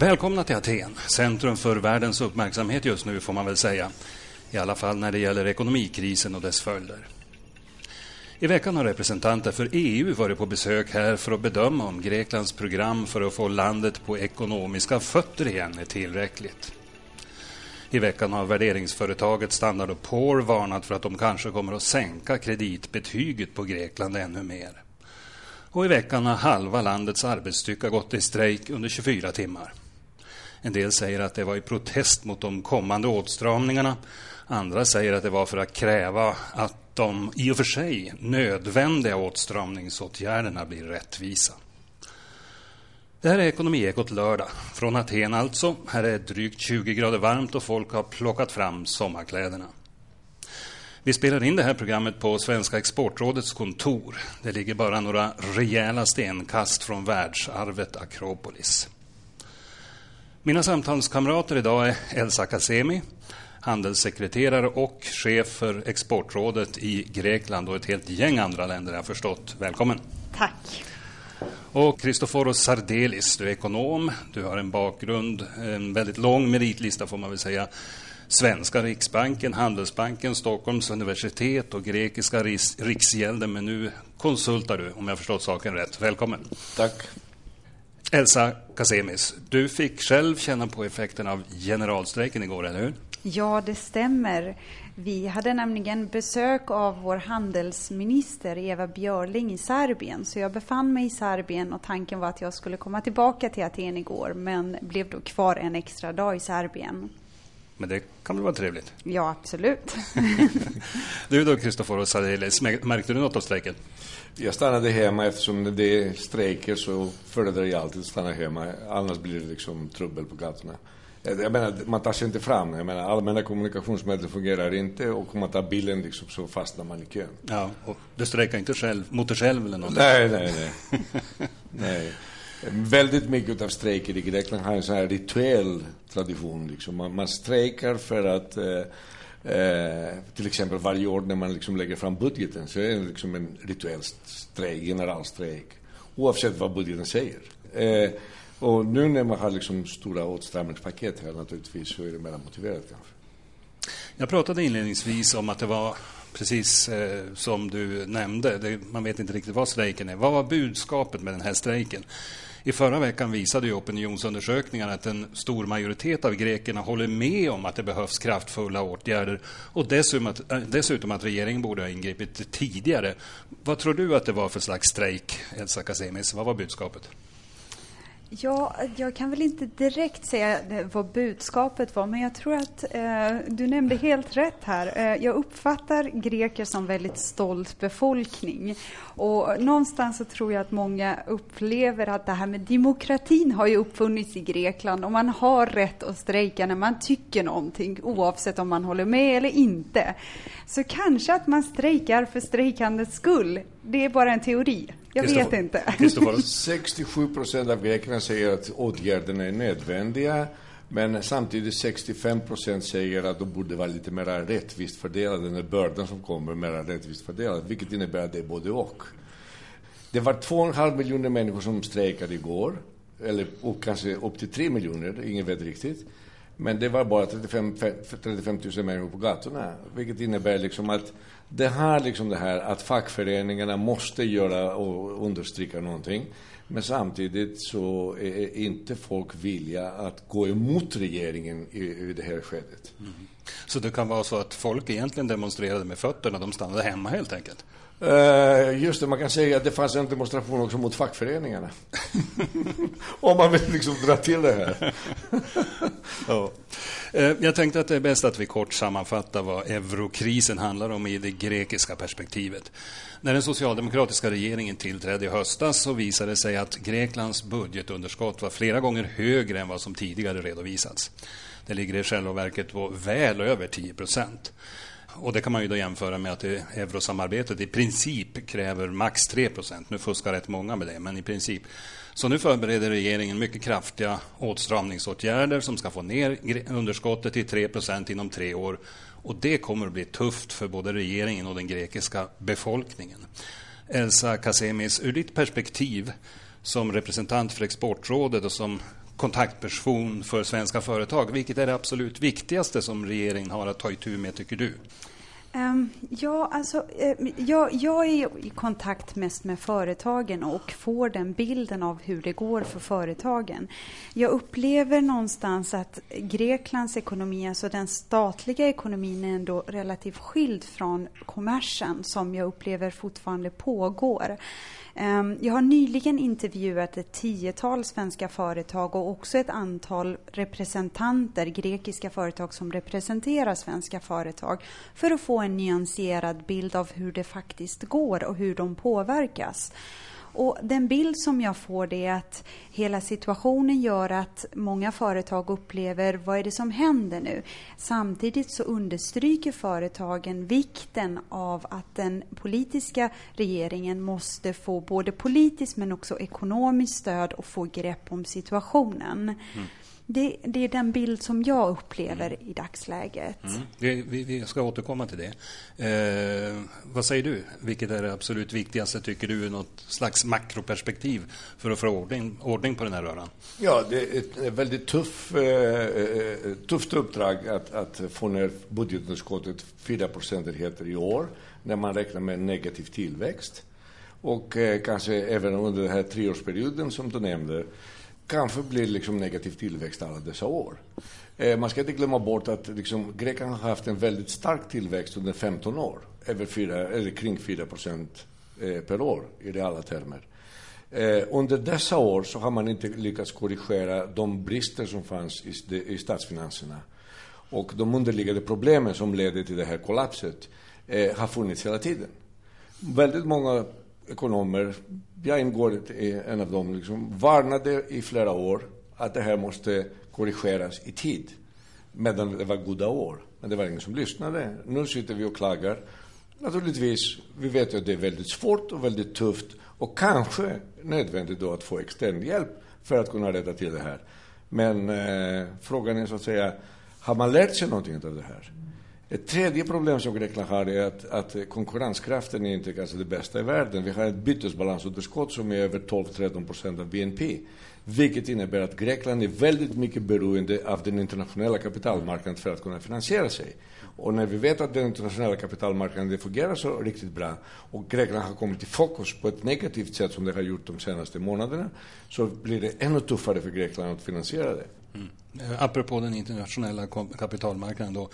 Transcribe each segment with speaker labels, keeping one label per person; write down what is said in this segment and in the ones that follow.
Speaker 1: Välkomna till Aten, centrum för världens uppmärksamhet just nu får man väl säga. I alla fall när det gäller ekonomikrisen och dess följder. I veckan har representanter för EU varit på besök här för att bedöma om Greklands program för att få landet på ekonomiska fötter igen är tillräckligt. I veckan har värderingsföretaget Standard Poor varnat för att de kanske kommer att sänka kreditbetyget på Grekland ännu mer. Och i veckan har halva landets arbetsstyrka gått i strejk under 24 timmar. En del säger att det var i protest mot de kommande åtstramningarna. Andra säger att det var för att kräva att de i och för sig nödvändiga åtstramningsåtgärderna blir rättvisa. Det här är Ekonomiekot lördag. Från Aten alltså. Här är drygt 20 grader varmt och folk har plockat fram sommarkläderna. Vi spelar in det här programmet på Svenska exportrådets kontor. Det ligger bara några rejäla stenkast från världsarvet Akropolis. Mina samtalskamrater idag är Elsa Kasemi, handelssekreterare och chef för Exportrådet i Grekland och ett helt gäng andra länder, jag förstått. Välkommen.
Speaker 2: Tack.
Speaker 1: Och Kristoforos Sardelis, du är ekonom, du har en bakgrund, en väldigt lång meritlista får man väl säga. Svenska Riksbanken, Handelsbanken, Stockholms universitet och grekiska Riksgälden, men nu konsultar du, om jag förstått saken rätt. Välkommen.
Speaker 3: Tack.
Speaker 1: Elsa Kasemis, du fick själv känna på effekten av generalstrejken igår, eller hur?
Speaker 2: Ja, det stämmer. Vi hade nämligen besök av vår handelsminister Eva Björling i Serbien. Så jag befann mig i Serbien och tanken var att jag skulle komma tillbaka till Aten igår men blev då kvar en extra dag i Serbien.
Speaker 1: Men det kan väl vara trevligt?
Speaker 2: Ja, absolut.
Speaker 1: du då, Kristoforos Sadelis, märkte du något av strejken?
Speaker 3: Jag stannade hemma eftersom det är strejker så föredrar jag alltid att stanna hemma. Annars blir det liksom trubbel på gatorna. Jag menar, man tar sig inte fram. Jag menar, allmänna kommunikationsmedel fungerar inte och om man tar bilen liksom, så fastnar man i kön.
Speaker 1: Ja, och du strejkar inte själv, mot dig själv eller något?
Speaker 3: Nej, nej, nej. nej. Väldigt mycket av strejker i Grekland har en sån här rituell tradition. Liksom. Man, man strejkar för att eh, Eh, till exempel varje år när man liksom lägger fram budgeten så är det liksom en rituell strejk, generalstrejk. Oavsett vad budgeten säger. Eh, och nu när man har liksom stora åtstramningspaket här naturligtvis så är det mer motiverat kanske.
Speaker 1: Jag pratade inledningsvis om att det var precis eh, som du nämnde, det, man vet inte riktigt vad strejken är. Vad var budskapet med den här strejken? I förra veckan visade ju opinionsundersökningar att en stor majoritet av grekerna håller med om att det behövs kraftfulla åtgärder och dessutom att, eh, dessutom att regeringen borde ha ingripit tidigare. Vad tror du att det var för slags strejk, Elsa Kasemis? Vad var budskapet?
Speaker 2: Ja, jag kan väl inte direkt säga eh, vad budskapet var, men jag tror att eh, du nämnde helt rätt här. Eh, jag uppfattar greker som väldigt stolt befolkning. Och någonstans så tror jag att många upplever att det här med demokratin har ju uppfunnits i Grekland och man har rätt att strejka när man tycker någonting, oavsett om man håller med eller inte. Så kanske att man strejkar för strejkandets skull, det är bara en teori. Jag vet inte.
Speaker 3: 67 procent av grekerna säger att åtgärderna är nödvändiga. Men samtidigt 65 procent säger att de borde vara lite mer rättvist fördelade, den bördan som kommer mer rättvist fördelad, vilket innebär att det är både och. Det var 2,5 miljoner människor som strejkade igår, eller och kanske upp till 3 miljoner, ingen vet riktigt. Men det var bara 35, 35 000 människor på gatorna, vilket innebär liksom att det här, liksom det här att fackföreningarna måste göra och understryka någonting. Men samtidigt så är inte folk villiga att gå emot regeringen i, i det här skedet. Mm.
Speaker 1: Så det kan vara så att folk egentligen demonstrerade med fötterna, de stannade hemma helt enkelt?
Speaker 3: Uh, just det, man kan säga att det fanns en demonstration också mot fackföreningarna. Om man vill liksom dra till det här.
Speaker 1: ja. uh, jag tänkte att det är bäst att vi kort sammanfattar vad eurokrisen handlar om i det grekiska perspektivet. När den socialdemokratiska regeringen tillträdde i höstas så visade det sig att Greklands budgetunderskott var flera gånger högre än vad som tidigare redovisats. Det ligger i själva verket på väl över 10 procent. Och det kan man ju då jämföra med att eurosamarbetet i princip kräver max 3% Nu fuskar rätt många med det, men i princip. Så nu förbereder regeringen mycket kraftiga åtstramningsåtgärder som ska få ner underskottet till 3% inom tre år. Och det kommer att bli tufft för både regeringen och den grekiska befolkningen. Elsa Kasemis, ur ditt perspektiv som representant för Exportrådet och som kontaktperson för svenska företag. Vilket är det absolut viktigaste som regeringen har att ta itu med, tycker du?
Speaker 2: Um, ja, alltså, ehm, jag, jag, är i kontakt mest med företagen och får den bilden av hur det går för företagen. Jag upplever någonstans att Greklands ekonomi, alltså den statliga ekonomin, är ändå relativt skild från kommersen som jag upplever fortfarande pågår. Ehm, jag har nyligen intervjuat ett tiotal svenska företag och också ett antal representanter, grekiska företag som representerar svenska företag för att få en nyanserad bild av hur det faktiskt går och hur de påverkas. Och den bild som jag får det är att hela situationen gör att många företag upplever vad är det som händer nu? Samtidigt så understryker företagen vikten av att den politiska regeringen måste få både politiskt men också ekonomiskt stöd och få grepp om situationen. Mm. Det, det, är den bild som jag upplever i dagsläget. Mm.
Speaker 1: Vi, vi, ska återkomma till det. Eh, vad säger du? Vilket är det absolut viktigaste, tycker du, i något slags makroperspektiv för att få ordning, ordning på den här röran?
Speaker 3: Ja, det är ett väldigt tuff, eh, eh tufft uppdrag att, att få ner budgetunderskottet 4 procentenheter i år, när man räknar med negativ tillväxt. Och eh, kanske även under den här treårsperioden som du nämnde kanske blir liksom negativ tillväxt alla dessa år. Eh, man ska inte glömma bort att liksom, Grekland har haft en väldigt stark tillväxt under 15 år, över 4, eller kring 4 procent eh, per år i reala termer. Eh, under dessa år så har man inte lyckats korrigera de brister som fanns i, statsfinanserna. Och de underliggande problemen som ledde till det här kollapset har funnits hela tiden. Väldigt många ekonomer, jag ingår i en av dem, liksom, varnade i flera år att det här måste korrigeras i tid, medan det var goda år. Men det var ingen som lyssnade. Nu sitter vi och klagar. Naturligtvis, vi vet ju att det är väldigt svårt och väldigt tufft och kanske nödvändigt då att få extern hjälp för att kunna rätta till det här. Men eh, frågan är så att säga, har man lärt sig någonting av det här? Ett tredje problem som Grekland har är att, att konkurrenskraften är inte kanske det bästa i världen. Vi har ett bytesbalansunderskott som är över 12-13 procent av BNP. Vilket innebär att Grekland är väldigt mycket beroende av den internationella kapitalmarknaden för att kunna finansiera sig. Och när vi vet att den internationella kapitalmarknaden fungerar så riktigt bra och Grekland har kommit i fokus på ett negativt sätt som det har gjort de senaste månaderna så blir det ännu tuffare för Grekland att finansiera det.
Speaker 1: Mm. Eh, apropå den internationella kapitalmarknaden då.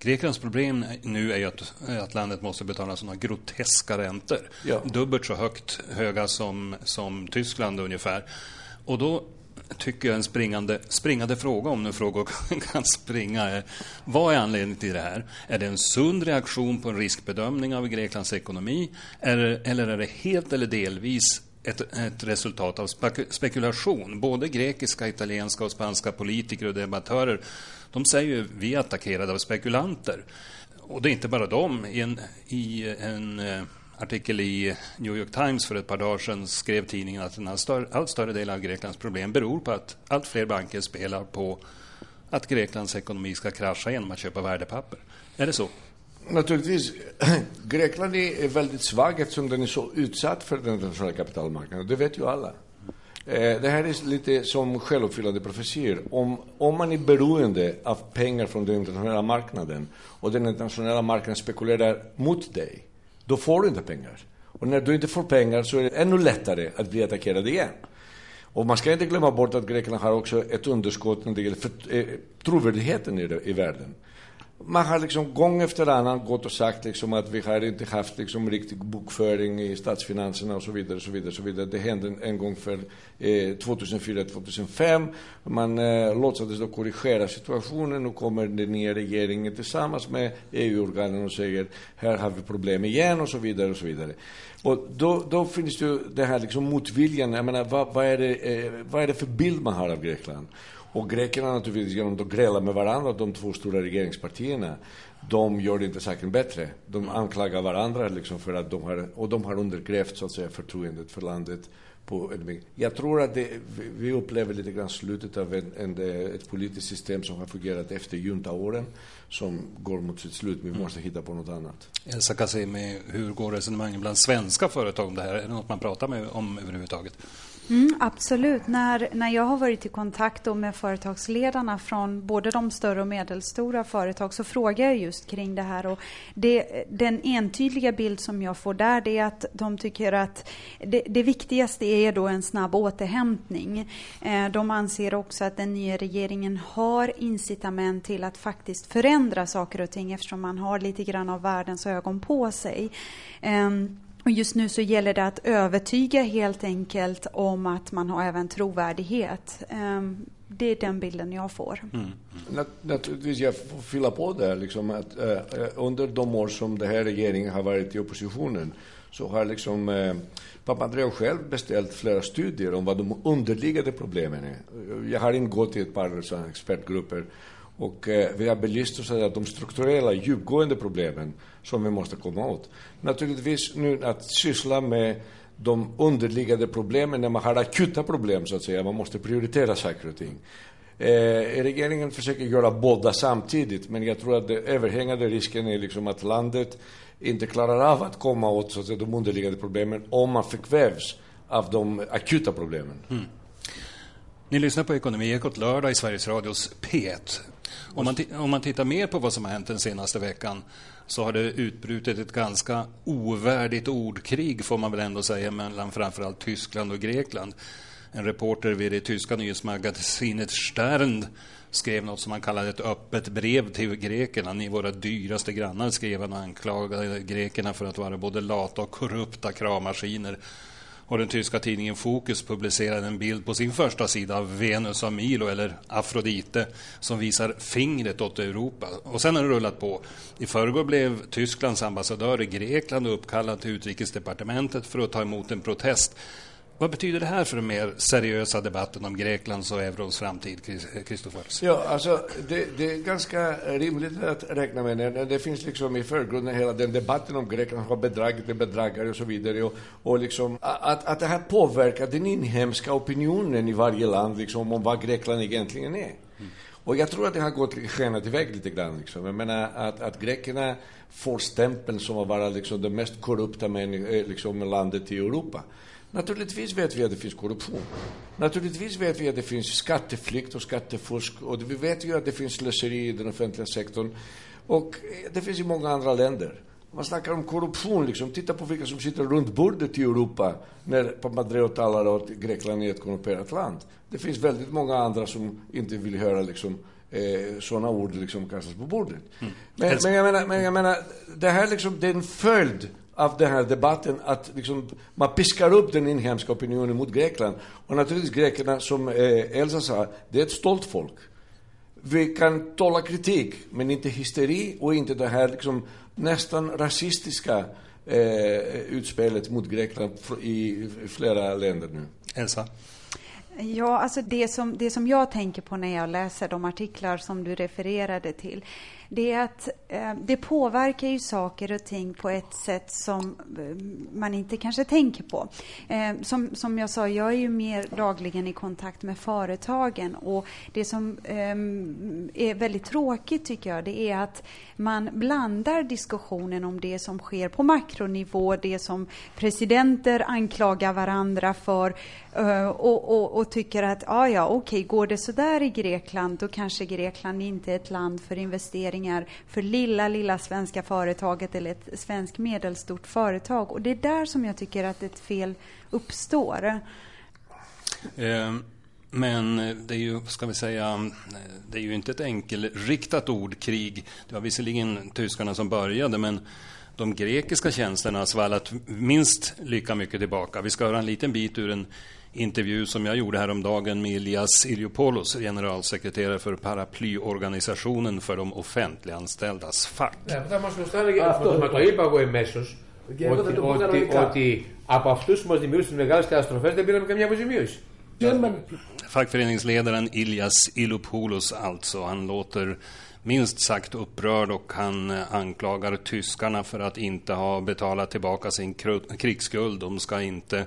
Speaker 1: Greklands problem nu är ju att, att landet måste betala sådana groteska räntor. Ja. Dubbelt så högt höga som, som Tyskland ungefär. Och då tycker jag en springande, springande fråga, om nu frågor kan springa, är vad är anledningen till det här? Är det en sund reaktion på en riskbedömning av Greklands ekonomi? Eller, eller är det helt eller delvis ett, ett resultat av spekulation? Både grekiska, italienska och spanska politiker och debattörer de säger ju vi är attackerade av spekulanter. Och det är inte bara de. I en, i en eh, artikel i New York Times för ett par dagar sedan skrev tidningen att en allt större, allt större del av Greklands problem beror på att allt fler banker spelar på att Greklands ekonomi ska krascha genom att köpa värdepapper. Är det så?
Speaker 3: Naturligtvis. Grekland är väldigt svag eftersom den är så utsatt för den internationella kapitalmarknaden. Det vet ju alla. Eh, det här är lite som självuppfyllande profetier. Om, om man är beroende av pengar från den internationella marknaden och den internationella marknaden spekulerar mot dig, då får du inte pengar. Och när du inte får pengar så är det ännu lättare att bli attackerad igen. Och man ska inte glömma bort att Grekland har också ett underskott när det gäller för, eh, trovärdigheten i, i världen man har liksom gång efter annan gått och sagt liksom att vi har inte haft liksom riktig bokföring i statsfinanserna och så vidare. så vidare, så vidare. Det hände en gång för eh, 2004-2005. Man eh, låtsades då korrigera situationen. Nu kommer den nya regeringen tillsammans med EU-organen och säger här har vi problem igen och så vidare. Och så vidare. Och då, då finns det ju den här liksom motviljan. Jag menar, vad, vad, är det, eh, vad är det för bild man har av Grekland? Och grekerna naturligtvis, genom att gräla med varandra, de två stora regeringspartierna, de gör inte säkert bättre. De anklagar varandra liksom för att de har, och de har undergrävt så att säga förtroendet för landet. På, jag tror att det, vi upplever lite grann slutet av en, en, ett politiskt system som har fungerat efter juntaåren som går mot sitt slut. Vi måste hitta på något annat.
Speaker 1: Elsa Kassimi, hur går resonemangen bland svenska företag om det här? Är det något man pratar med om överhuvudtaget?
Speaker 2: Mm, absolut. När, när jag har varit i kontakt med företagsledarna från både de större och medelstora företag så frågar jag just kring det här. Och det, den entydiga bild som jag får där det är att de tycker att det, det viktigaste är då en snabb återhämtning. Eh, de anser också att den nya regeringen har incitament till att faktiskt förändra saker och ting eftersom man har lite grann av världens ögon på sig. Eh, och just nu så gäller det att övertyga helt enkelt om att man har även trovärdighet. Ehm, det är den bilden jag får. Mm.
Speaker 3: Naturligtvis, jag får fylla på där. Liksom att, uh, under de år som den här regeringen har varit i oppositionen så har liksom, uh, Papandreou själv beställt flera studier om vad de underliggande problemen är. Jag har ingått i ett par expertgrupper och eh, vi har belyst så att de strukturella, djupgående problemen som vi måste komma åt. Naturligtvis nu att syssla med de underliggande problemen när man har akuta problem, så att säga. Man måste prioritera saker och ting. Eh, regeringen försöker göra båda samtidigt, men jag tror att den överhängande risken är liksom att landet inte klarar av att komma åt så att säga, de underliggande problemen om man förkvävs av de akuta problemen. Mm.
Speaker 1: Ni lyssnar på Ekonomiekot lördag i Sveriges Radios P1. Om man, om man tittar mer på vad som har hänt den senaste veckan så har det utbrutit ett ganska ovärdigt ordkrig, får man väl ändå säga, mellan framförallt Tyskland och Grekland. En reporter vid det tyska nyhetsmagasinet Stern skrev något som han kallade ett öppet brev till grekerna. Ni våra dyraste grannar, skrev han och anklagade grekerna för att vara både lata och korrupta kravmaskiner och den tyska tidningen Fokus publicerade en bild på sin första sida av Venus av Milo, eller Afrodite, som visar fingret åt Europa. Och sen har det rullat på. I förrgår blev Tysklands ambassadör i Grekland uppkallad till utrikesdepartementet för att ta emot en protest vad betyder det här för den mer seriösa debatten om Greklands och eurons framtid, Kristofers?
Speaker 3: Ja, alltså, det, det, är ganska rimligt att räkna med det. Det finns liksom i förgrunden hela den debatten om Grekland har bedragit bedragare och så vidare. Och, och liksom, att, att det här påverkar den inhemska opinionen i varje land liksom, om vad Grekland egentligen är. Mm. Och jag tror att det har gått skenat iväg lite grann. Liksom. Jag menar att, att grekerna får stämpeln som att vara liksom, det mest korrupta liksom, landet i Europa. Naturligtvis vet vi att det finns korruption. Naturligtvis vet vi att det finns skatteflykt och skattefusk. Och vi vet ju att det finns slöseri i den offentliga sektorn. Och det finns i många andra länder. Man snackar om korruption, liksom. titta på vilka som sitter runt bordet i Europa när Papandreou talar om att Grekland är ett korrumperat land. Det finns väldigt många andra som inte vill höra liksom, eh, sådana ord liksom kastas på bordet. Mm. Men, men, jag menar, men jag menar, det här liksom, det är en följd av den här debatten att liksom, man piskar upp den inhemska opinionen mot Grekland. Och naturligtvis grekerna, som eh, Elsa sa, det är ett stolt folk. Vi kan tåla kritik, men inte hysteri och inte det här liksom, nästan rasistiska eh, utspelet mot Grekland i flera länder nu.
Speaker 1: Elsa?
Speaker 2: Ja, alltså det som, det som jag tänker på när jag läser de artiklar som du refererade till, det är att eh, det påverkar ju saker och ting på ett sätt som eh, man inte kanske tänker på. Eh, som, som jag sa, jag är ju mer dagligen i kontakt med företagen och det som eh, är väldigt tråkigt tycker jag, det är att man blandar diskussionen om det som sker på makronivå, det som presidenter anklagar varandra för eh, och, och, och, tycker att ja, ja, okej, okay, går det så där i Grekland, då kanske Grekland inte är ett land för investeringar för lilla, lilla svenska företaget eller ett svenskt medelstort företag. Och det är där som jag tycker att ett fel uppstår.
Speaker 1: Eh, Men det är ju, ska vi säga, eh, det är ju inte ett enkelriktat ordkrig. Det var visserligen tyskarna som började, men de grekiska tjänsterna har svallat minst lika mycket tillbaka. Vi ska höra en liten bit ur en intervju som jag gjorde häromdagen med Ilias Iliopoulos, generalsekreterare för paraplyorganisationen för de offentliganställdas fack.
Speaker 4: Θα μας το έλεγε αυτό, μα το είπα εγώ εμέσως, ότι, ότι, ότι από αυτούς που μας δημιούργησαν τις μεγάλες καταστροφές δεν πήραμε καμιά αποζημίωση.
Speaker 1: Fackföreningsledaren Ilias Ilopoulos alltså, han låter minst sagt upprörd och han anklagar tyskarna för att inte ha betalat tillbaka sin krigsskuld. De ska inte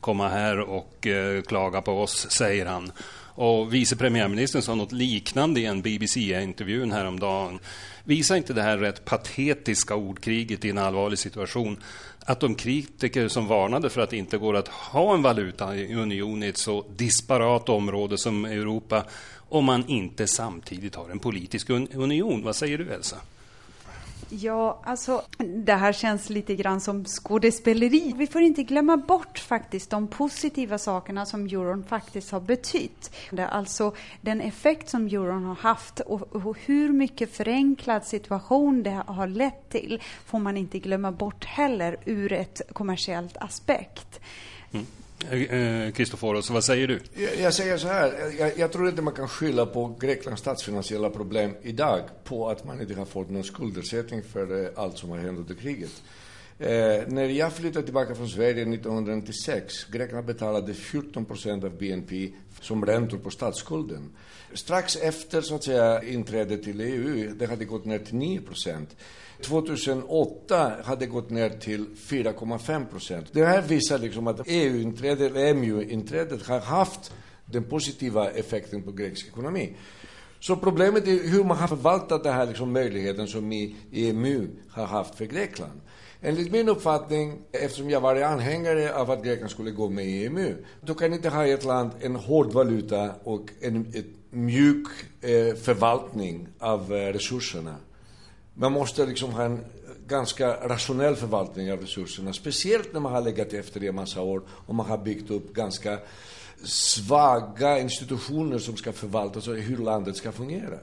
Speaker 1: komma här och eh, klaga på oss, säger han. Och vice premiärministern sa något liknande i en BBC-intervjun häromdagen. Visar inte det här rätt patetiska ordkriget i en allvarlig situation att de kritiker som varnade för att det inte går att ha en valutaunion i ett så disparat område som Europa om man inte samtidigt har en politisk union. Vad säger du, Elsa?
Speaker 2: Ja, alltså det här känns lite grann som skådespeleri. Vi får inte glömma bort faktiskt de positiva sakerna som euron faktiskt har betytt. Det alltså den effekt som euron har haft och, och hur mycket förenklad situation det har lett till får man inte glömma bort heller ur ett kommersiellt aspekt.
Speaker 1: Mm. Eh, eh, Kristoforos, vad säger du?
Speaker 3: Jag, jag säger så här, jag, jag, tror inte man kan skylla på Greklands statsfinansiella problem idag på att man inte har fått någon skuldersättning för eh, allt som har hänt under kriget. Eh, när jag flyttade tillbaka från Sverige 1996, Grekland betalade 14 procent av BNP som räntor på statsskulden. Strax efter så att säga inträdet till EU, det hade gått ner till 9 procent. 2008 hade gått ner till 4,5 procent. Det här visar liksom att EU-inträdet, EMU-inträdet har haft den positiva effekten på grekisk ekonomi. Så problemet är hur man har förvaltat den här liksom möjligheten som EMU har haft för Grekland. Enligt min uppfattning, eftersom jag var anhängare av att Grekland skulle gå med i EMU, då kan inte ha ett land en hård valuta och en ett mjuk eh, förvaltning av eh, resurserna. Man måste liksom ha en ganska rationell förvaltning av resurserna. Speciellt när man har legat efter i en massa år och man har byggt upp ganska svaga institutioner som ska förvaltas och hur landet ska fungera.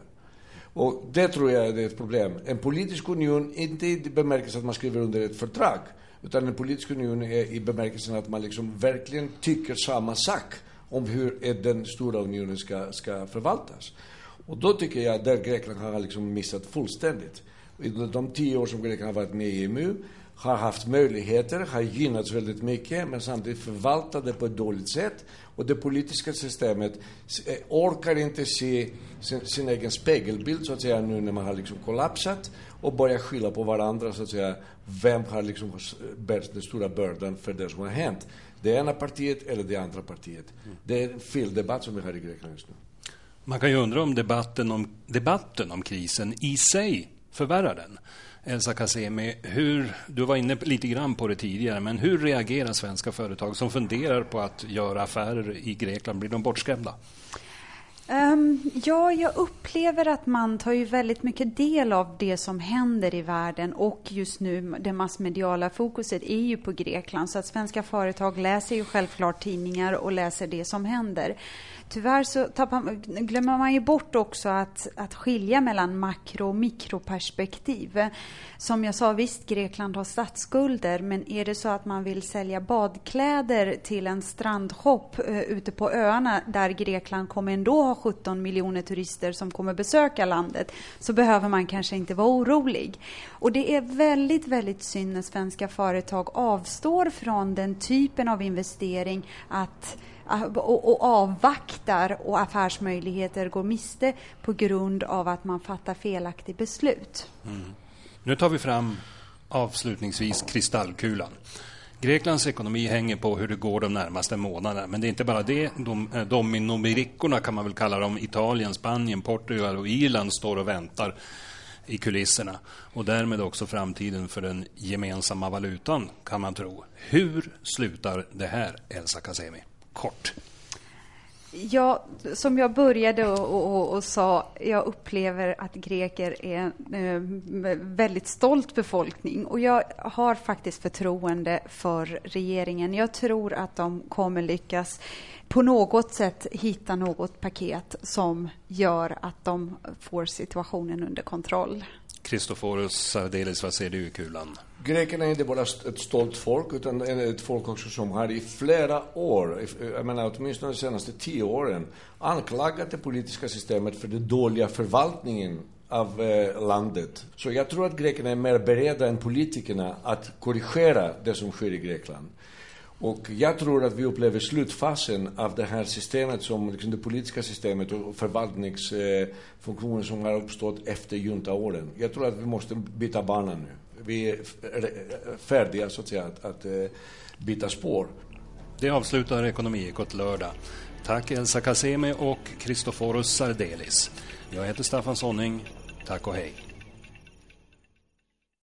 Speaker 3: Och det tror jag är ett problem. En politisk union, inte i bemärkelsen att man skriver under ett fördrag, utan en politisk union är i bemärkelsen att man liksom verkligen tycker samma sak om hur den stora unionen ska, ska förvaltas. Och då tycker jag att Grekland har liksom missat fullständigt de tio år som Grekland har varit med i EMU har haft möjligheter, har gynnats väldigt mycket, men samtidigt förvaltat det på ett dåligt sätt. Och det politiska systemet eh, orkar inte se sin, sin, egen spegelbild, så att säga, nu när man har liksom kollapsat och börjar skylla på varandra, så att säga. Vem har liksom bärt den stora bördan för det som har hänt? Det ena partiet eller det andra partiet. Det är en fel debatt som vi har i Grekland just nu.
Speaker 1: Man kan ju undra om debatten om, debatten om krisen i sig förvärrar den. Elsa Kasemi, hur, du var inne lite grann på det tidigare, men hur reagerar svenska företag som funderar på att göra affärer i Grekland? Blir de bortskrämda?
Speaker 2: Um, ja, jag upplever att man tar ju väldigt mycket del av det som händer i världen och just nu det massmediala fokuset är ju på Grekland. Så att svenska företag läser ju självklart tidningar och läser det som händer tyvärr så tappar, glömmer man ju bort också att, att skilja mellan makro och mikroperspektiv. Som jag sa, visst Grekland har statsskulder, men är det så att man vill sälja badkläder till en strandshop uh, ute på öarna där Grekland kommer ändå ha 17 miljoner turister som kommer besöka landet, så behöver man kanske inte vara orolig. Och det är väldigt, väldigt synd när svenska företag avstår från den typen av investering att Ah, och, och avvaktar och affärsmöjligheter går miste på grund av att man fattar felaktigt beslut. Mm.
Speaker 1: Nu tar vi fram avslutningsvis kristallkulan. Greklands ekonomi hänger på hur det går de närmaste månaderna. Men det är inte bara det. De, eh, dominobrickorna kan man väl kalla dem. Italien, Spanien, Portugal och Irland står och väntar i kulisserna. Och därmed också framtiden för den gemensamma valutan, kan man tro. Hur slutar det här, Elsa Kasemi? Kort?
Speaker 2: Ja, som jag började och, och, och, sa, jag upplever att greker är en eh, väldigt stolt befolkning och jag har faktiskt förtroende för regeringen. Jag tror att de kommer lyckas på något sätt hitta något paket som gör att de får situationen under kontroll.
Speaker 1: Kristoforos Sardelis, vad ser du i kulan?
Speaker 3: Grekerna är inte bara ett stolt folk, utan ett folk också som har i flera år, jag menar åtminstone de senaste tio åren, anklagat det politiska systemet för den dåliga förvaltningen av eh, landet. Så jag tror att grekerna är mer beredda än politikerna att korrigera det som sker i Grekland. Och jag tror att vi upplever slutfasen av det här systemet, som liksom det politiska systemet och förvaltningsfunktionen eh, som har uppstått efter juntaåren. Jag tror att vi måste byta bana nu. Vi är färdiga, så att säga, att, att eh, byta spår.
Speaker 1: Det avslutar Ekonomiekot lördag. Tack Elsa Kasemi och Kristoforos Sardelis. Jag heter Staffan Sonning. Tack och hej.